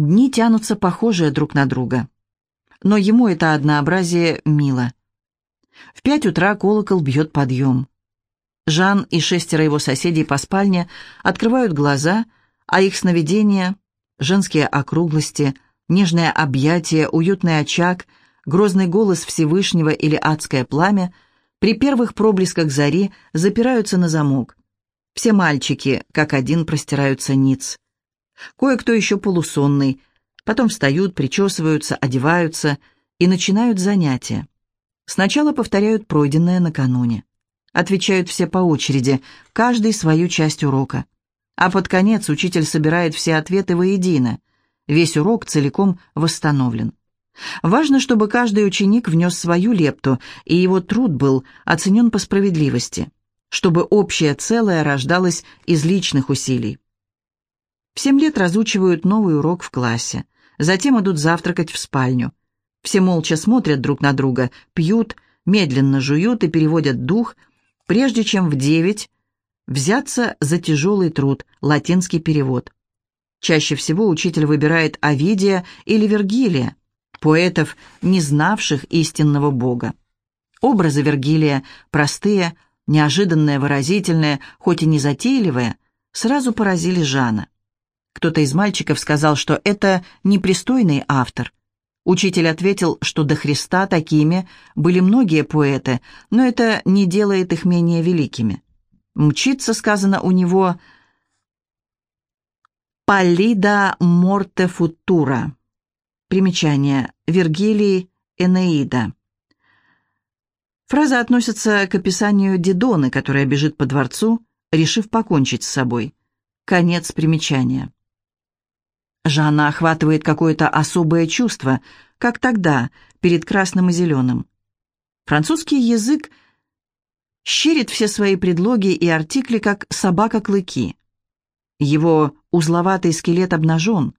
Дни тянутся похожие друг на друга. Но ему это однообразие мило. В пять утра колокол бьет подъем. Жан и шестеро его соседей по спальне открывают глаза, а их сновидения, женские округлости, нежное объятие, уютный очаг, грозный голос Всевышнего или адское пламя при первых проблесках зари запираются на замок. Все мальчики, как один, простираются ниц. Кое-кто еще полусонный, потом встают, причесываются, одеваются и начинают занятия. Сначала повторяют пройденное накануне. Отвечают все по очереди, каждый свою часть урока. А под конец учитель собирает все ответы воедино. Весь урок целиком восстановлен. Важно, чтобы каждый ученик внес свою лепту, и его труд был оценен по справедливости, чтобы общее целое рождалось из личных усилий. В семь лет разучивают новый урок в классе, затем идут завтракать в спальню. Все молча смотрят друг на друга, пьют, медленно жуют и переводят дух – прежде чем в девять взяться за тяжелый труд, латинский перевод. Чаще всего учитель выбирает Овидия или Вергилия, поэтов, не знавших истинного Бога. Образы Вергилия, простые, неожиданные, выразительные, хоть и не затейливые, сразу поразили Жана. Кто-то из мальчиков сказал, что это непристойный автор – Учитель ответил, что до Христа такими были многие поэты, но это не делает их менее великими. Мчится, сказано у него, «Паллида морте футура». Примечание. Вергилий Энеида. Фраза относится к описанию Дидоны, которая бежит по дворцу, решив покончить с собой. Конец примечания. Жанна охватывает какое-то особое чувство, как тогда, перед красным и зеленым. Французский язык щерит все свои предлоги и артикли, как собака-клыки. Его узловатый скелет обнажен.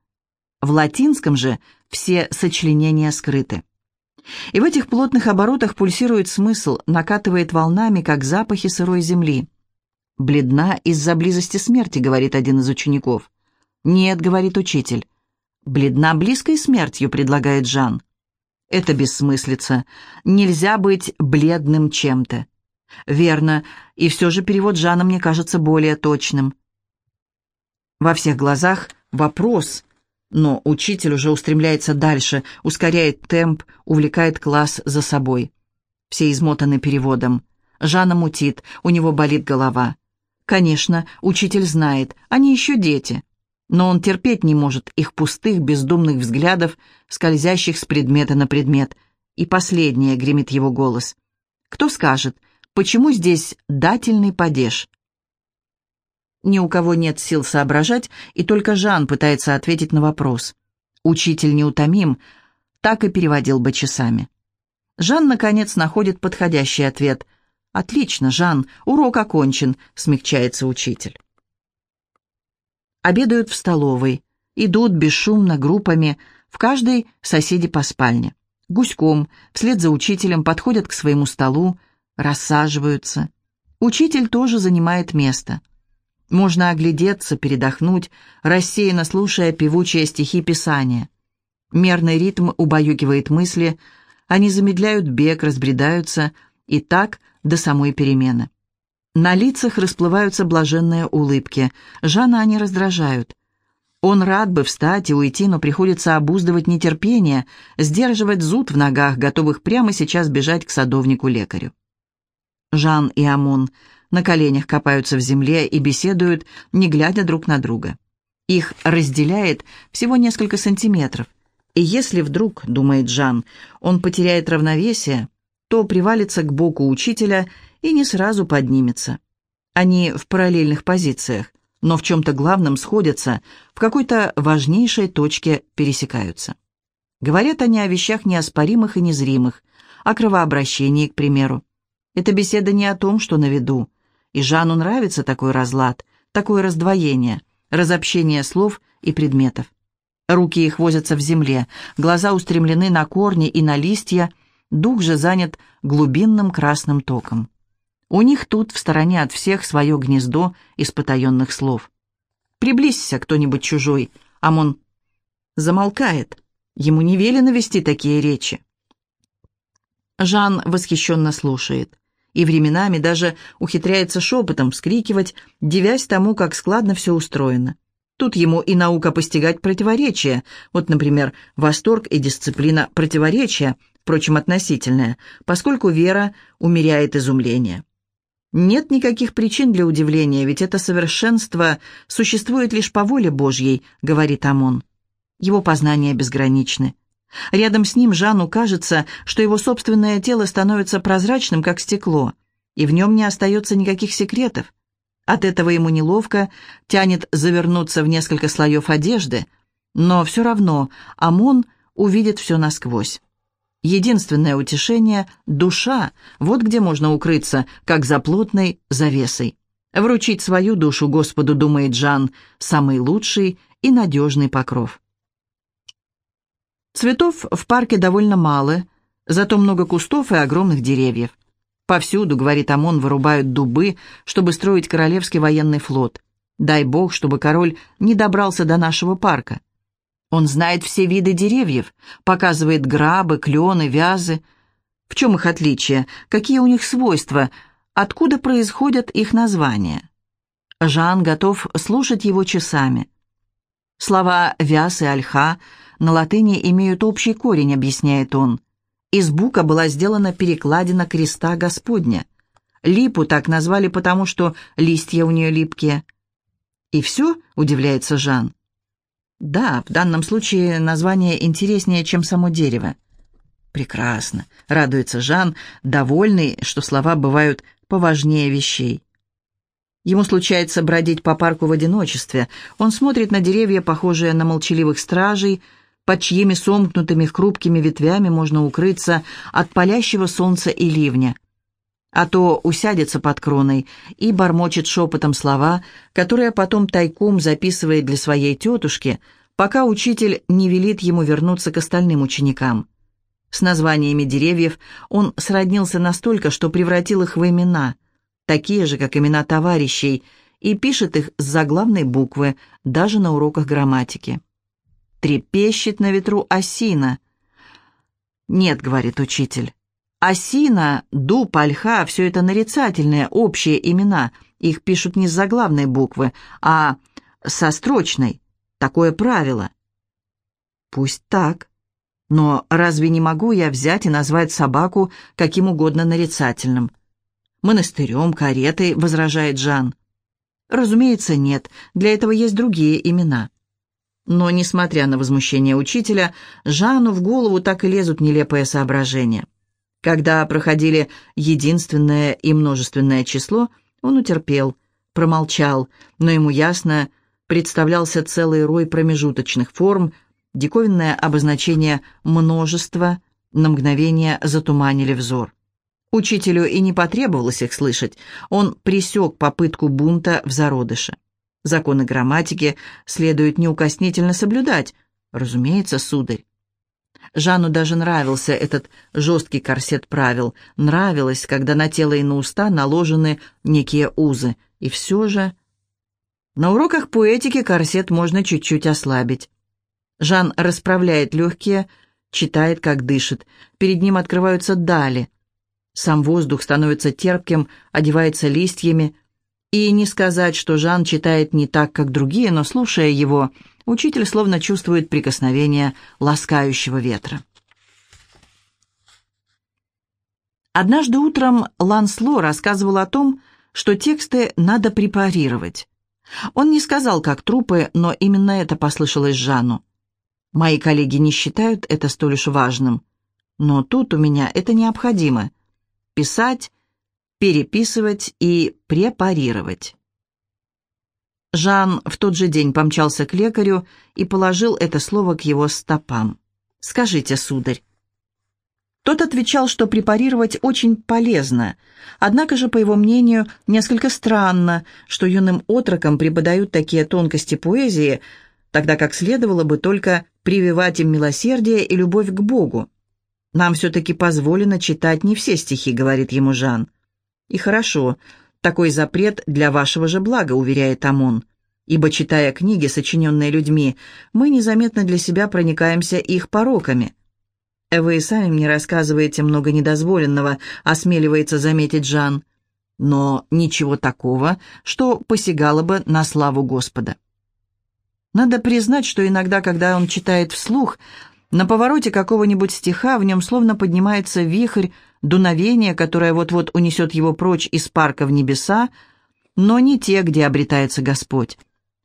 В латинском же все сочленения скрыты. И в этих плотных оборотах пульсирует смысл, накатывает волнами, как запахи сырой земли. «Бледна из-за близости смерти», — говорит один из учеников. «Нет», — говорит учитель. «Бледна близкой смертью», — предлагает Жан. «Это бессмыслица. Нельзя быть бледным чем-то». «Верно, и все же перевод Жана мне кажется более точным». Во всех глазах вопрос, но учитель уже устремляется дальше, ускоряет темп, увлекает класс за собой. Все измотаны переводом. Жана мутит, у него болит голова. Конечно, учитель знает, они еще дети но он терпеть не может их пустых, бездумных взглядов, скользящих с предмета на предмет. И последнее гремит его голос. Кто скажет, почему здесь дательный падеж? Ни у кого нет сил соображать, и только Жан пытается ответить на вопрос. Учитель неутомим, так и переводил бы часами. Жан, наконец, находит подходящий ответ. «Отлично, Жан, урок окончен», — смягчается учитель обедают в столовой, идут бесшумно группами, в каждой соседи по спальне. Гуськом, вслед за учителем, подходят к своему столу, рассаживаются. Учитель тоже занимает место. Можно оглядеться, передохнуть, рассеянно слушая певучие стихи Писания. Мерный ритм убаюкивает мысли, они замедляют бег, разбредаются, и так до самой перемены. На лицах расплываются блаженные улыбки. Жана они раздражают. Он рад бы встать и уйти, но приходится обуздывать нетерпение, сдерживать зуд в ногах, готовых прямо сейчас бежать к садовнику-лекарю. Жан и Амон на коленях копаются в земле и беседуют, не глядя друг на друга. Их разделяет всего несколько сантиметров. И если вдруг, думает Жан, он потеряет равновесие, то привалится к боку учителя и не сразу поднимется. Они в параллельных позициях, но в чем-то главном сходятся, в какой-то важнейшей точке пересекаются. Говорят они о вещах неоспоримых и незримых, о кровообращении, к примеру. Эта беседа не о том, что на виду. И Жану нравится такой разлад, такое раздвоение, разобщение слов и предметов. Руки их возятся в земле, глаза устремлены на корни и на листья, дух же занят глубинным красным током. У них тут, в стороне от всех, свое гнездо из потаенных слов. «Приблизься, кто-нибудь чужой!» Амон замолкает. Ему не велено вести такие речи. Жан восхищенно слушает и временами даже ухитряется шепотом вскрикивать, девясь тому, как складно все устроено. Тут ему и наука постигать противоречия. Вот, например, восторг и дисциплина противоречия, впрочем, относительная, поскольку вера умеряет изумление. Нет никаких причин для удивления, ведь это совершенство существует лишь по воле Божьей, говорит Амон. Его познания безграничны. Рядом с ним Жанну кажется, что его собственное тело становится прозрачным, как стекло, и в нем не остается никаких секретов. От этого ему неловко, тянет завернуться в несколько слоев одежды, но все равно Амон увидит все насквозь. Единственное утешение — душа, вот где можно укрыться, как за плотной завесой. Вручить свою душу Господу, думает Жан, самый лучший и надежный покров. Цветов в парке довольно мало, зато много кустов и огромных деревьев. Повсюду, говорит Амон, вырубают дубы, чтобы строить королевский военный флот. Дай бог, чтобы король не добрался до нашего парка. Он знает все виды деревьев, показывает грабы, клены, вязы. В чем их отличие? Какие у них свойства? Откуда происходят их названия? Жан готов слушать его часами. Слова «вяз» и «ольха» на латыни имеют общий корень, объясняет он. Из бука была сделана перекладина креста Господня. Липу так назвали потому, что листья у нее липкие. «И все?» — удивляется Жан. «Да, в данном случае название интереснее, чем само дерево». «Прекрасно», — радуется Жан, довольный, что слова бывают поважнее вещей. Ему случается бродить по парку в одиночестве. Он смотрит на деревья, похожие на молчаливых стражей, под чьими сомкнутыми хрупкими ветвями можно укрыться от палящего солнца и ливня. А то усядется под кроной и бормочет шепотом слова, которые потом тайком записывает для своей тетушки, пока учитель не велит ему вернуться к остальным ученикам. С названиями деревьев он сроднился настолько, что превратил их в имена, такие же, как имена товарищей, и пишет их с заглавной буквы, даже на уроках грамматики. Трепещет на ветру осина. «Нет», — говорит учитель, — «осина, дуб, ольха — все это нарицательные, общие имена. Их пишут не с заглавной буквы, а со строчной. Такое правило». «Пусть так. Но разве не могу я взять и назвать собаку каким угодно нарицательным?» «Монастырем, каретой», — возражает Жан. «Разумеется, нет. Для этого есть другие имена». Но, несмотря на возмущение учителя, Жанну в голову так и лезут нелепые соображения. Когда проходили единственное и множественное число, он утерпел, промолчал, но ему ясно представлялся целый рой промежуточных форм, диковинное обозначение множества на мгновение затуманили взор. Учителю и не потребовалось их слышать, он пресек попытку бунта в зародыше. Законы грамматики следует неукоснительно соблюдать. Разумеется, сударь. Жанну даже нравился этот жесткий корсет правил. Нравилось, когда на тело и на уста наложены некие узы. И все же... На уроках поэтики корсет можно чуть-чуть ослабить. Жан расправляет легкие, читает, как дышит. Перед ним открываются дали. Сам воздух становится терпким, одевается листьями, и не сказать, что Жан читает не так, как другие, но, слушая его, учитель словно чувствует прикосновение ласкающего ветра. Однажды утром Лансло рассказывал о том, что тексты надо препарировать. Он не сказал, как трупы, но именно это послышалось Жанну. Мои коллеги не считают это столь уж важным, но тут у меня это необходимо. Писать переписывать и препарировать. Жан в тот же день помчался к лекарю и положил это слово к его стопам. «Скажите, сударь». Тот отвечал, что препарировать очень полезно, однако же, по его мнению, несколько странно, что юным отрокам преподают такие тонкости поэзии, тогда как следовало бы только прививать им милосердие и любовь к Богу. «Нам все-таки позволено читать не все стихи», — говорит ему Жан. И хорошо, такой запрет для вашего же блага, уверяет Амон. ибо, читая книги, сочиненные людьми, мы незаметно для себя проникаемся их пороками. «Вы и сами мне рассказываете много недозволенного», — осмеливается заметить Жан, «но ничего такого, что посягало бы на славу Господа». Надо признать, что иногда, когда он читает вслух, на повороте какого-нибудь стиха в нем словно поднимается вихрь, дуновение, которое вот-вот унесет его прочь из парка в небеса, но не те, где обретается Господь.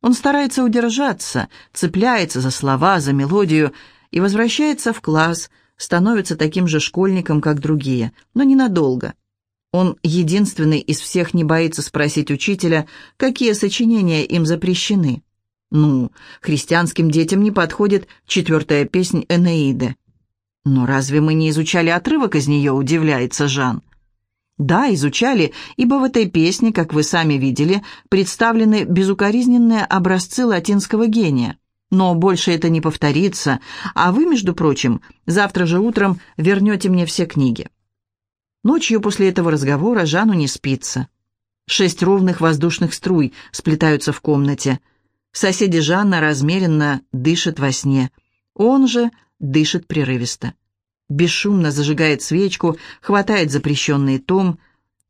Он старается удержаться, цепляется за слова, за мелодию и возвращается в класс, становится таким же школьником, как другие, но ненадолго. Он единственный из всех не боится спросить учителя, какие сочинения им запрещены. Ну, христианским детям не подходит четвертая песнь Энеиды. Но разве мы не изучали отрывок из нее, удивляется Жан. Да, изучали, ибо в этой песне, как вы сами видели, представлены безукоризненные образцы латинского гения. Но больше это не повторится, а вы, между прочим, завтра же утром вернете мне все книги. Ночью после этого разговора Жану не спится. Шесть ровных воздушных струй сплетаются в комнате. Соседи Жанна размеренно дышат во сне. Он же дышит прерывисто бесшумно зажигает свечку, хватает запрещенный том.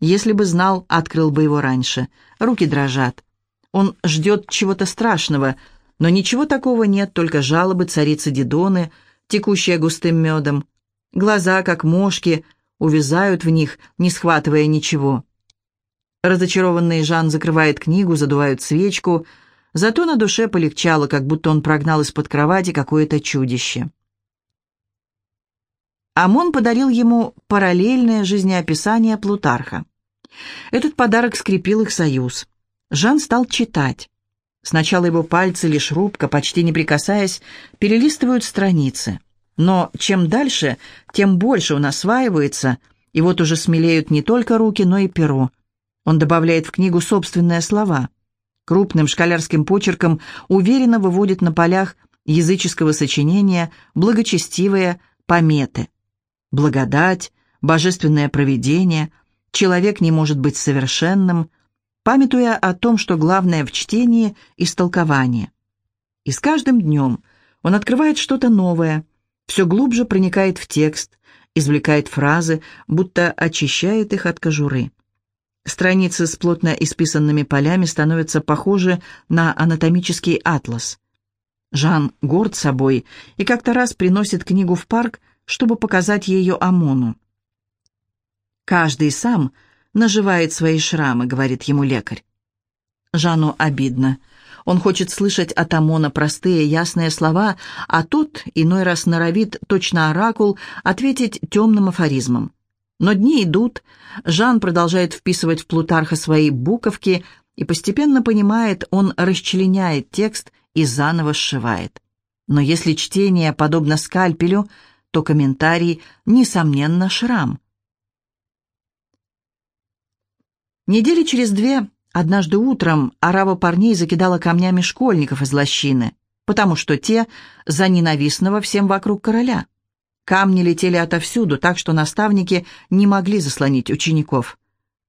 Если бы знал, открыл бы его раньше. Руки дрожат. Он ждет чего-то страшного, но ничего такого нет, только жалобы царицы Дидоны, текущие густым медом. Глаза, как мошки, увязают в них, не схватывая ничего. Разочарованный Жан закрывает книгу, задувает свечку, зато на душе полегчало, как будто он прогнал из-под кровати какое-то чудище. Амон подарил ему параллельное жизнеописание Плутарха. Этот подарок скрепил их союз. Жан стал читать. Сначала его пальцы, лишь рубка, почти не прикасаясь, перелистывают страницы. Но чем дальше, тем больше он осваивается, и вот уже смелеют не только руки, но и перо. Он добавляет в книгу собственные слова. Крупным школярским почерком уверенно выводит на полях языческого сочинения благочестивые пометы – благодать, божественное провидение, человек не может быть совершенным, памятуя о том, что главное в чтении – истолкование. И с каждым днем он открывает что-то новое, все глубже проникает в текст, извлекает фразы, будто очищает их от кожуры. Страницы с плотно исписанными полями становятся похожи на анатомический атлас. Жан горд собой и как-то раз приносит книгу в парк, чтобы показать ее Амону. «Каждый сам наживает свои шрамы», — говорит ему лекарь. Жану обидно. Он хочет слышать от Амона простые, ясные слова, а тот иной раз норовит, точно оракул, ответить темным афоризмом. Но дни идут, Жан продолжает вписывать в Плутарха свои буковки, и постепенно понимает, он расчленяет текст и заново сшивает. Но если чтение подобно скальпелю — то комментарий, несомненно, шрам. Недели через две, однажды утром, арава парней закидала камнями школьников из лощины, потому что те за ненавистного всем вокруг короля. Камни летели отовсюду, так что наставники не могли заслонить учеников.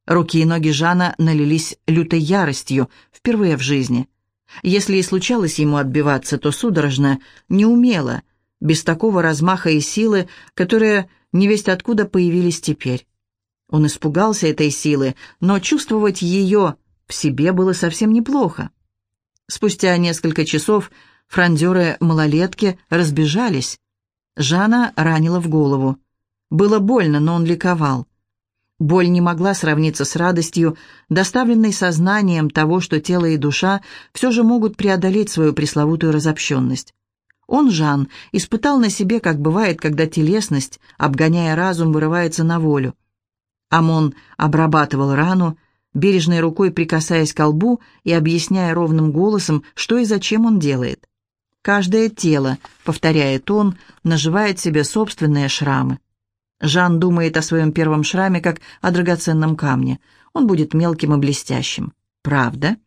Руки и ноги Жана налились лютой яростью, впервые в жизни. Если и случалось ему отбиваться, то судорожно, неумело, без такого размаха и силы, которые невесть откуда появились теперь. Он испугался этой силы, но чувствовать ее в себе было совсем неплохо. Спустя несколько часов франдеры-малолетки разбежались. Жана ранила в голову. Было больно, но он ликовал. Боль не могла сравниться с радостью, доставленной сознанием того, что тело и душа все же могут преодолеть свою пресловутую разобщенность. Он, Жан, испытал на себе, как бывает, когда телесность, обгоняя разум, вырывается на волю. Амон обрабатывал рану, бережной рукой прикасаясь к лбу и объясняя ровным голосом, что и зачем он делает. Каждое тело, повторяет он, наживает себе собственные шрамы. Жан думает о своем первом шраме как о драгоценном камне. Он будет мелким и блестящим. «Правда?»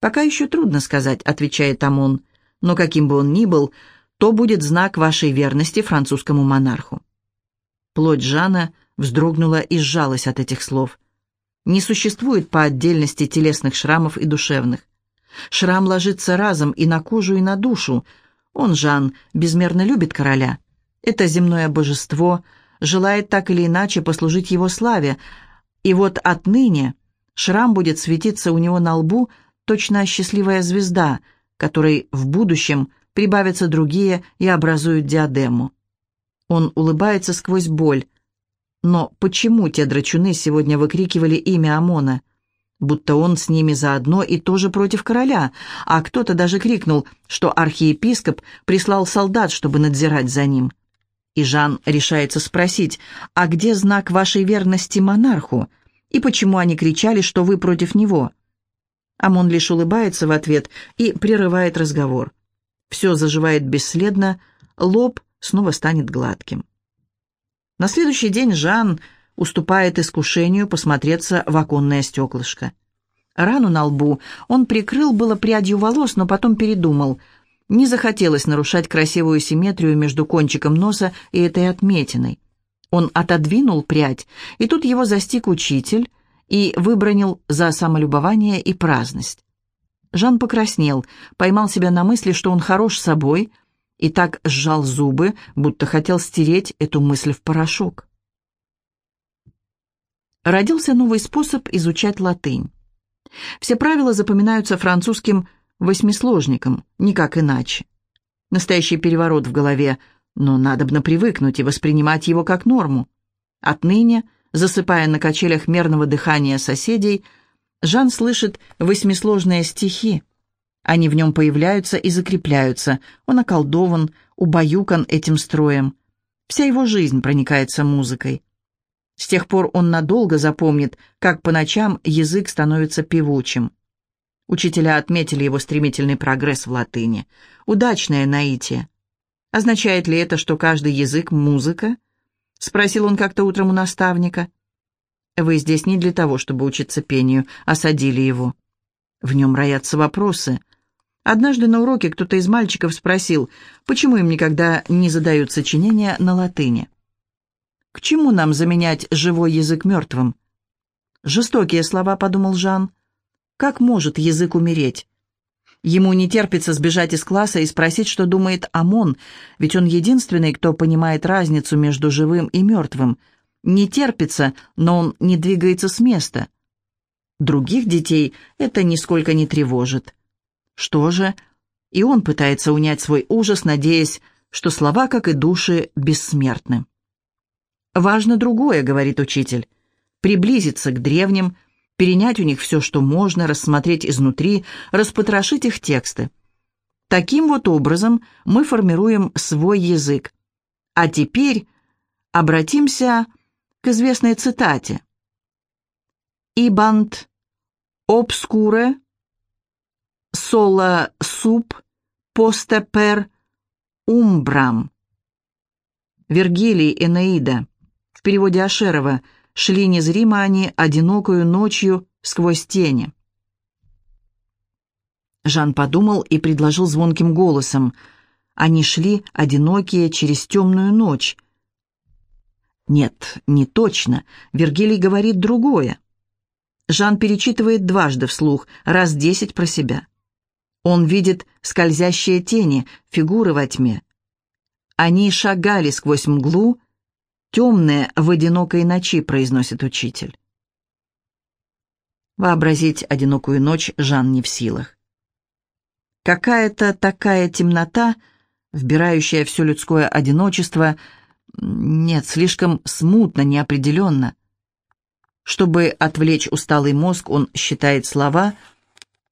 «Пока еще трудно сказать», — отвечает Амон. «Но каким бы он ни был, то будет знак вашей верности французскому монарху». Плоть Жана вздрогнула и сжалась от этих слов. Не существует по отдельности телесных шрамов и душевных. Шрам ложится разом и на кожу, и на душу. Он, Жан, безмерно любит короля. Это земное божество желает так или иначе послужить его славе, и вот отныне шрам будет светиться у него на лбу, точно счастливая звезда, которой в будущем прибавятся другие и образуют диадему. Он улыбается сквозь боль. Но почему те драчуны сегодня выкрикивали имя Амона? Будто он с ними заодно и тоже против короля, а кто-то даже крикнул, что архиепископ прислал солдат, чтобы надзирать за ним. И Жан решается спросить, а где знак вашей верности монарху? И почему они кричали, что вы против него? Амон лишь улыбается в ответ и прерывает разговор. Все заживает бесследно, лоб снова станет гладким. На следующий день Жан уступает искушению посмотреться в оконное стеклышко. Рану на лбу он прикрыл было прядью волос, но потом передумал. Не захотелось нарушать красивую симметрию между кончиком носа и этой отметиной. Он отодвинул прядь, и тут его застиг учитель и выбронил за самолюбование и праздность. Жан покраснел, поймал себя на мысли, что он хорош собой, и так сжал зубы, будто хотел стереть эту мысль в порошок. Родился новый способ изучать латынь. Все правила запоминаются французским восьмисложником, никак иначе. Настоящий переворот в голове, но надобно привыкнуть и воспринимать его как норму. Отныне, засыпая на качелях мерного дыхания соседей, Жан слышит восьмисложные стихи, они в нем появляются и закрепляются. Он околдован, убаюкан этим строем. Вся его жизнь проникается музыкой. С тех пор он надолго запомнит, как по ночам язык становится певучим. Учителя отметили его стремительный прогресс в латыни. Удачное наитие. Означает ли это, что каждый язык — музыка? Спросил он как-то утром у наставника. Вы здесь не для того, чтобы учиться пению, осадили его. В нем роятся вопросы. Однажды на уроке кто-то из мальчиков спросил, почему им никогда не задают сочинения на латыни. «К чему нам заменять живой язык мертвым?» «Жестокие слова», — подумал Жан. «Как может язык умереть?» Ему не терпится сбежать из класса и спросить, что думает Амон, ведь он единственный, кто понимает разницу между живым и мертвым. Не терпится, но он не двигается с места. Других детей это нисколько не тревожит. Что же? И он пытается унять свой ужас, надеясь, что слова, как и души, бессмертны. «Важно другое», — говорит учитель, — «приблизиться к древним, перенять у них все, что можно, рассмотреть изнутри, распотрошить их тексты. Таким вот образом мы формируем свой язык. А теперь обратимся к известной цитате. «Ибант обскуре Сола суп поста пер умбрам. Вергилий Энеида. В переводе Ашерова «Шли незримо они одинокую ночью сквозь тени». Жан подумал и предложил звонким голосом. Они шли, одинокие, через темную ночь. Нет, не точно. Вергилий говорит другое. Жан перечитывает дважды вслух, раз десять про себя. Он видит скользящие тени, фигуры во тьме. Они шагали сквозь мглу, темные в одинокой ночи, произносит учитель. Вообразить одинокую ночь Жан не в силах. Какая-то такая темнота, вбирающая все людское одиночество, нет, слишком смутно, неопределенно. Чтобы отвлечь усталый мозг, он считает слова,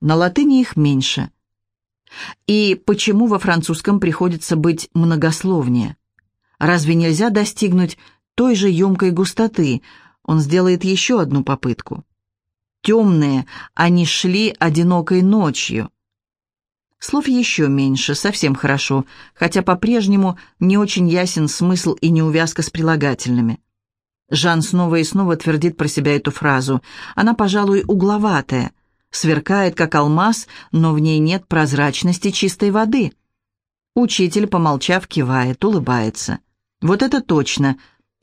на латыни их меньше. И почему во французском приходится быть многословнее? Разве нельзя достигнуть той же емкой густоты? Он сделает еще одну попытку. Темные, они шли одинокой ночью. Слов еще меньше, совсем хорошо, хотя по-прежнему не очень ясен смысл и неувязка с прилагательными. Жан снова и снова твердит про себя эту фразу. Она, пожалуй, угловатая – сверкает, как алмаз, но в ней нет прозрачности чистой воды. Учитель, помолчав, кивает, улыбается. «Вот это точно!»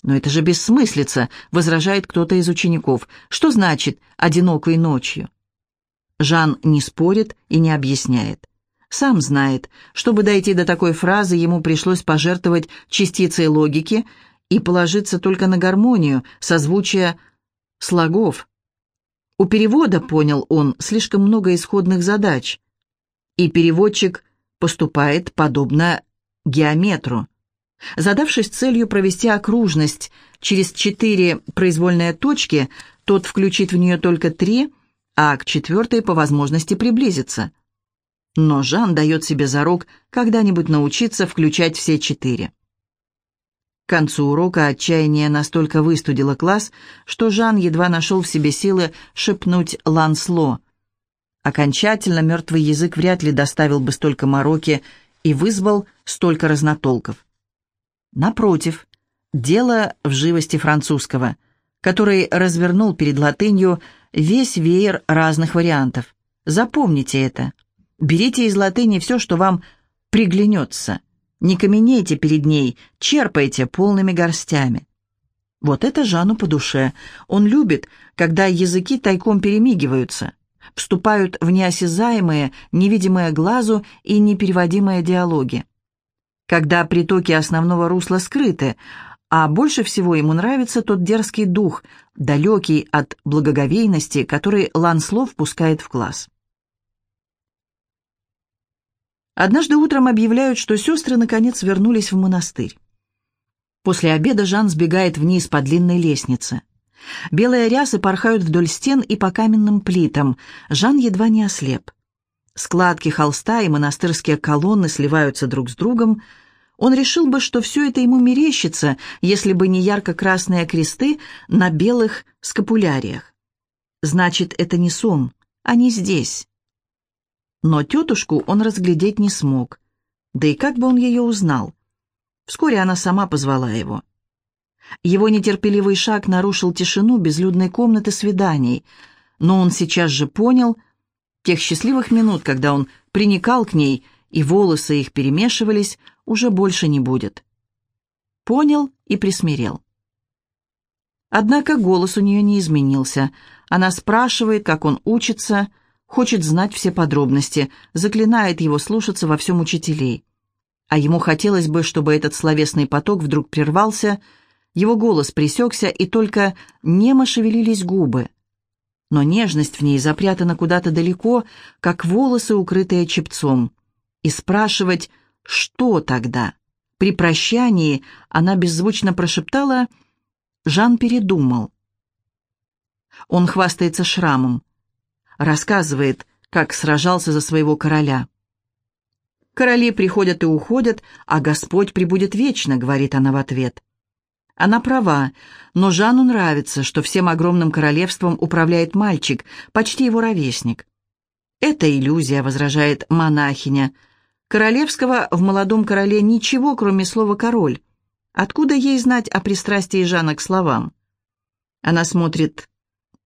«Но это же бессмыслица», — возражает кто-то из учеников. «Что значит «одинокой ночью»?» Жан не спорит и не объясняет. Сам знает, чтобы дойти до такой фразы, ему пришлось пожертвовать частицей логики и положиться только на гармонию, созвучие слогов. У перевода, понял он, слишком много исходных задач, и переводчик поступает подобно геометру. Задавшись целью провести окружность через четыре произвольные точки, тот включит в нее только три, а к четвертой по возможности приблизится. Но Жан дает себе зарок когда-нибудь научиться включать все четыре. К концу урока отчаяние настолько выстудило класс, что Жан едва нашел в себе силы шепнуть «Лансло». Окончательно мертвый язык вряд ли доставил бы столько мороки и вызвал столько разнотолков. Напротив, дело в живости французского, который развернул перед латынью весь веер разных вариантов. Запомните это. Берите из латыни все, что вам приглянется. Не каменейте перед ней, черпайте полными горстями. Вот это Жану по душе. Он любит, когда языки тайком перемигиваются, вступают в неосязаемые, невидимые глазу и непереводимые диалоги когда притоки основного русла скрыты, а больше всего ему нравится тот дерзкий дух, далекий от благоговейности, который Ланслов пускает в класс. Однажды утром объявляют, что сестры наконец вернулись в монастырь. После обеда Жан сбегает вниз по длинной лестнице. Белые рясы порхают вдоль стен и по каменным плитам. Жан едва не ослеп. Складки холста и монастырские колонны сливаются друг с другом. Он решил бы, что все это ему мерещится, если бы не ярко-красные кресты на белых скапуляриях. Значит, это не сон, они здесь. Но тетушку он разглядеть не смог. Да и как бы он ее узнал? Вскоре она сама позвала его. Его нетерпеливый шаг нарушил тишину безлюдной комнаты свиданий, но он сейчас же понял, Тех счастливых минут, когда он приникал к ней, и волосы их перемешивались, уже больше не будет. Понял и присмирел. Однако голос у нее не изменился. Она спрашивает, как он учится, хочет знать все подробности, заклинает его слушаться во всем учителей. А ему хотелось бы, чтобы этот словесный поток вдруг прервался, его голос пресекся, и только немо шевелились губы но нежность в ней запрятана куда-то далеко, как волосы, укрытые чепцом. И спрашивать, что тогда? При прощании она беззвучно прошептала «Жан передумал». Он хвастается шрамом, рассказывает, как сражался за своего короля. «Короли приходят и уходят, а Господь прибудет вечно», — говорит она в ответ. Она права, но Жану нравится, что всем огромным королевством управляет мальчик, почти его ровесник. «Это иллюзия», — возражает монахиня. «Королевского в молодом короле ничего, кроме слова «король». Откуда ей знать о пристрастии Жана к словам?» Она смотрит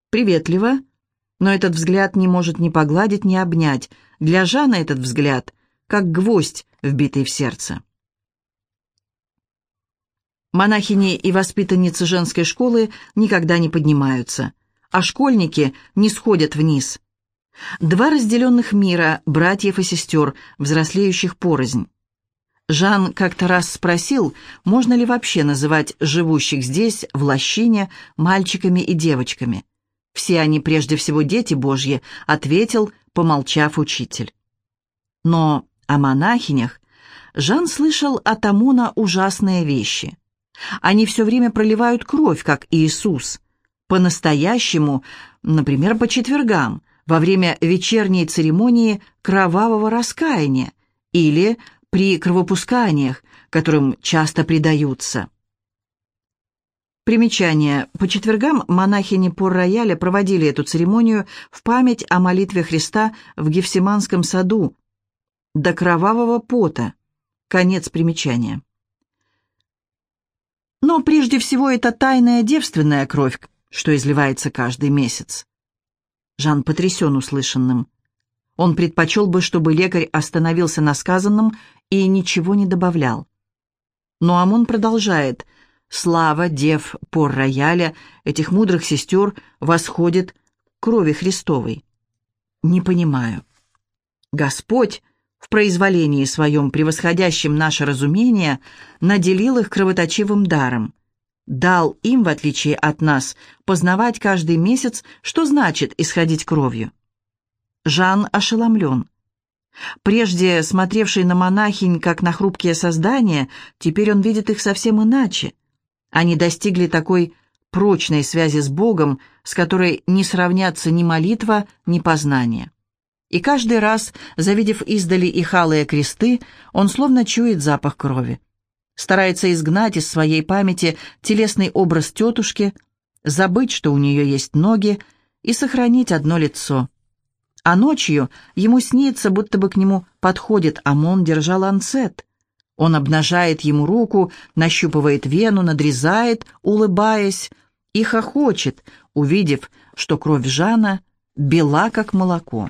приветливо, но этот взгляд не может ни погладить, ни обнять. Для Жана этот взгляд — как гвоздь, вбитый в сердце. Монахини и воспитанницы женской школы никогда не поднимаются, а школьники не сходят вниз. Два разделенных мира, братьев и сестер, взрослеющих порознь. Жан как-то раз спросил, можно ли вообще называть живущих здесь, в лощине, мальчиками и девочками. «Все они прежде всего дети Божьи», — ответил, помолчав учитель. Но о монахинях Жан слышал от Амона ужасные вещи. Они все время проливают кровь, как Иисус. По-настоящему, например, по четвергам, во время вечерней церемонии кровавого раскаяния или при кровопусканиях, которым часто предаются. Примечание. По четвергам монахини Пор-Рояля проводили эту церемонию в память о молитве Христа в Гефсиманском саду до кровавого пота. Конец примечания. Но прежде всего это тайная девственная кровь, что изливается каждый месяц. Жан потрясен услышанным. Он предпочел бы, чтобы лекарь остановился на сказанном и ничего не добавлял. Но Амон продолжает. Слава дев пор рояля, этих мудрых сестер, восходит к крови Христовой. не понимаю. Господь в произволении своем, превосходящем наше разумение, наделил их кровоточивым даром. Дал им, в отличие от нас, познавать каждый месяц, что значит исходить кровью. Жан ошеломлен. Прежде смотревший на монахинь, как на хрупкие создания, теперь он видит их совсем иначе. Они достигли такой прочной связи с Богом, с которой не сравнятся ни молитва, ни познание. И каждый раз, завидев издали их алые кресты, он словно чует запах крови. Старается изгнать из своей памяти телесный образ тетушки, забыть, что у нее есть ноги, и сохранить одно лицо. А ночью ему снится, будто бы к нему подходит Амон, держа ланцет. Он обнажает ему руку, нащупывает вену, надрезает, улыбаясь, и хохочет, увидев, что кровь Жана бела, как молоко.